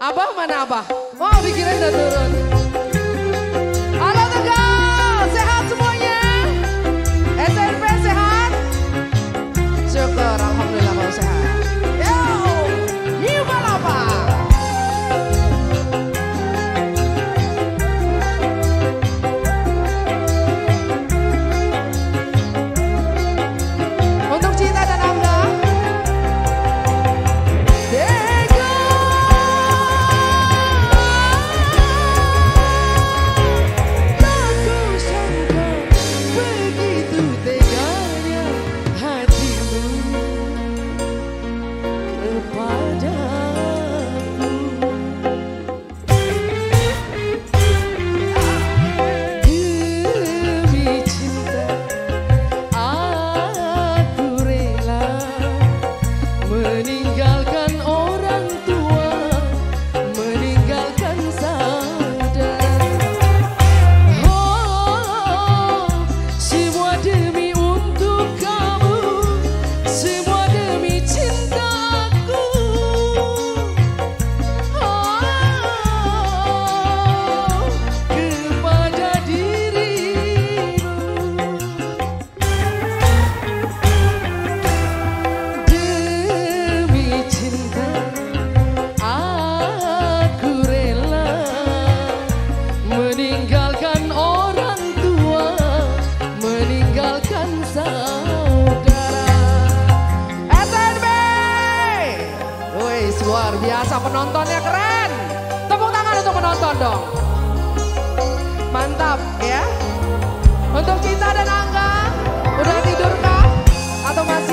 Abah mana Abah? Mau dikirain udah turun. meninggal biasa penontonnya keren. Tepuk tangan untuk penonton dong. Mantap ya. Untuk Cinta dan Angga, udah tidur kah? Atau masih?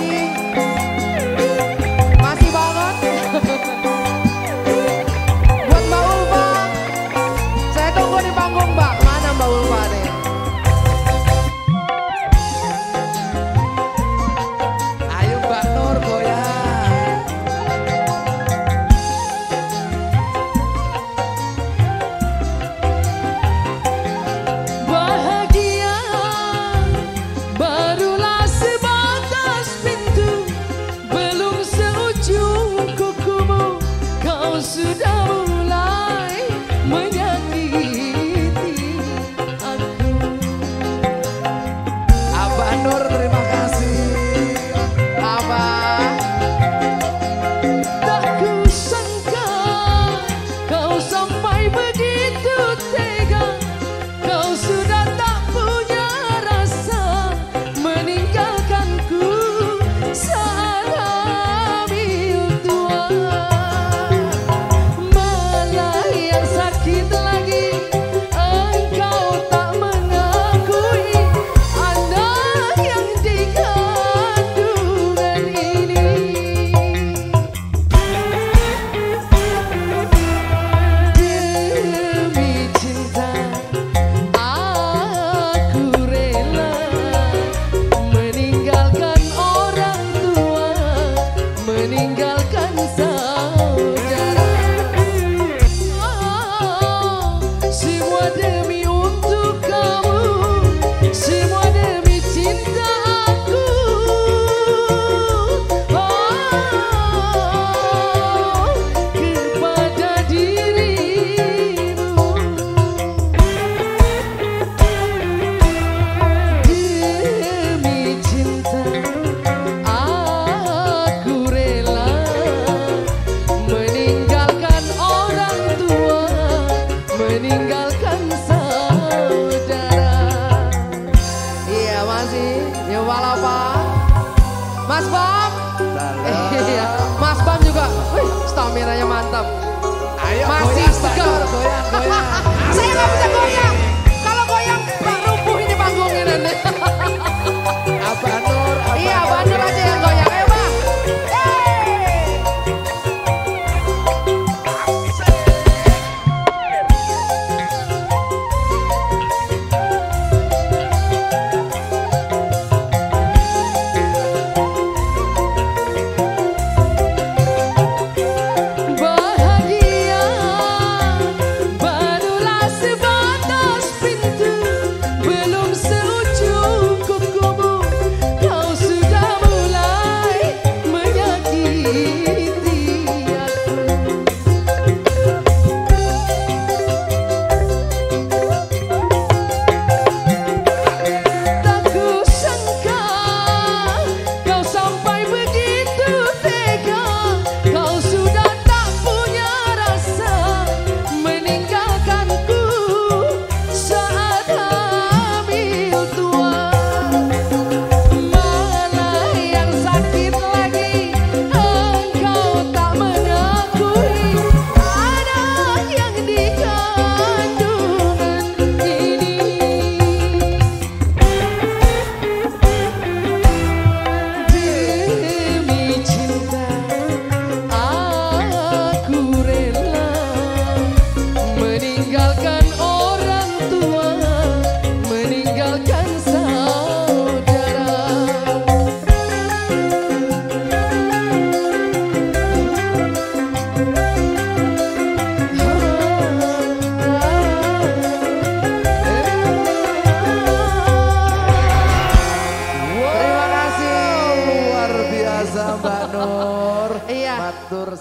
Mas isso tá.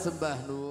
Sembah Nur.